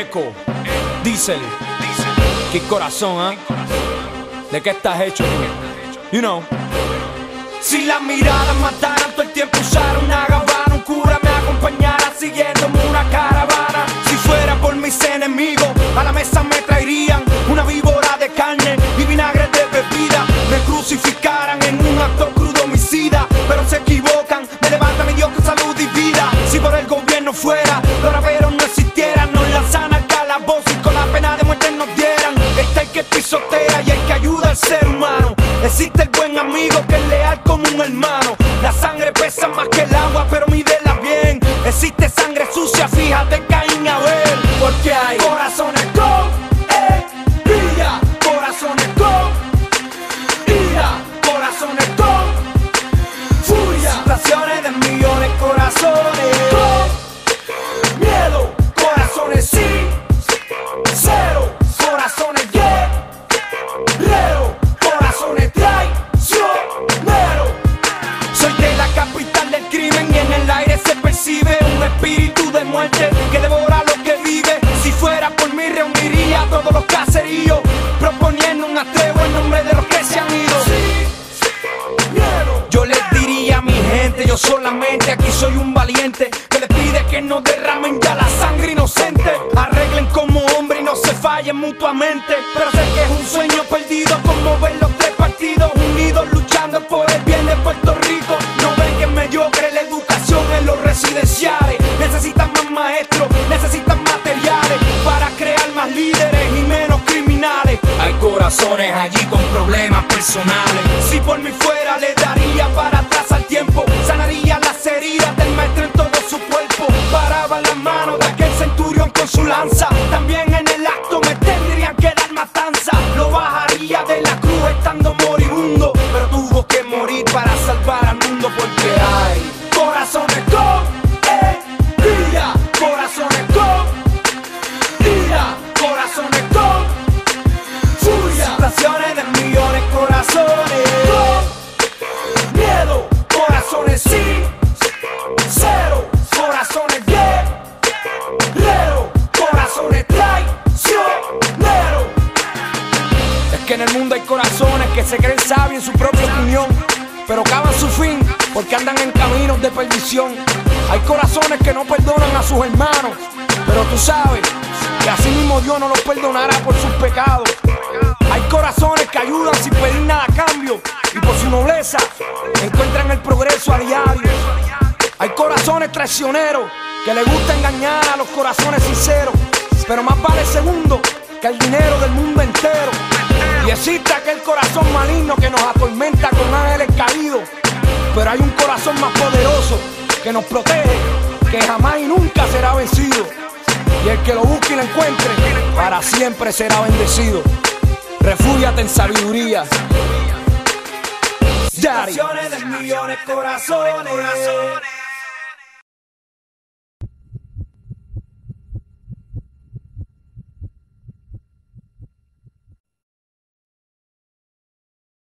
Eco, Diesel, qué corazón, ¿ah? ¿De qué estás hecho? You know. Si las miradas mataran todo el tiempo usar una gabana, un cura me acompañara siguiéndome una caravana. Si fuera por mis enemigos, a la mesa me traerían una víbora de carne y vinagre de bebida. Me crucificaran en un acto Existe el buen amigo que es leal como un hermano. La sangre pesa más que el agua, pero mídela bien. Existe sangre sucia, fíjate Caín Abel. Porque hay corazones aquí soy un valiente que les pide que no derramen ya la sangre inocente. Arreglen como hombre y no se fallen mutuamente. Pero sé que es un sueño perdido como ver los tres partidos unidos luchando por el bien de Puerto Rico. No ven que es mediocre la educación en los residenciales. Necesitan más maestros, necesitan materiales para crear más líderes y menos criminales. Hay corazones allí con problemas personales. Si por mí fuera le daría para Cero, corazones guerrero Corazones Es que en el mundo hay corazones que se creen sabios en su propia opinión, pero cavan su fin porque andan en caminos de perdición. Hay corazones que no perdonan a sus hermanos, pero tú sabes que así mismo Dios no los perdonará por sus pecados. Hay corazones que ayudan sin pedir nada a cambio y por su nobleza corazones traicioneros que le gusta engañar a los corazones sinceros, pero más vale segundo que el dinero del mundo entero. Y existe aquel corazón maligno que nos atormenta con ángeles caídos, pero hay un corazón más poderoso que nos protege, que jamás y nunca será vencido. Y el que lo busque y lo encuentre, para siempre será bendecido. Refúgiate en sabiduría. Daddy. De millones corazones